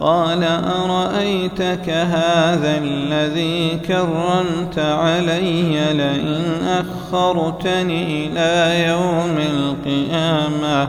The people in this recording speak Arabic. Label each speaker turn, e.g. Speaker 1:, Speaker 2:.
Speaker 1: قال أرأيتك هذا الذي كرمت علي لئن أخرتني إلى يوم القيامة؟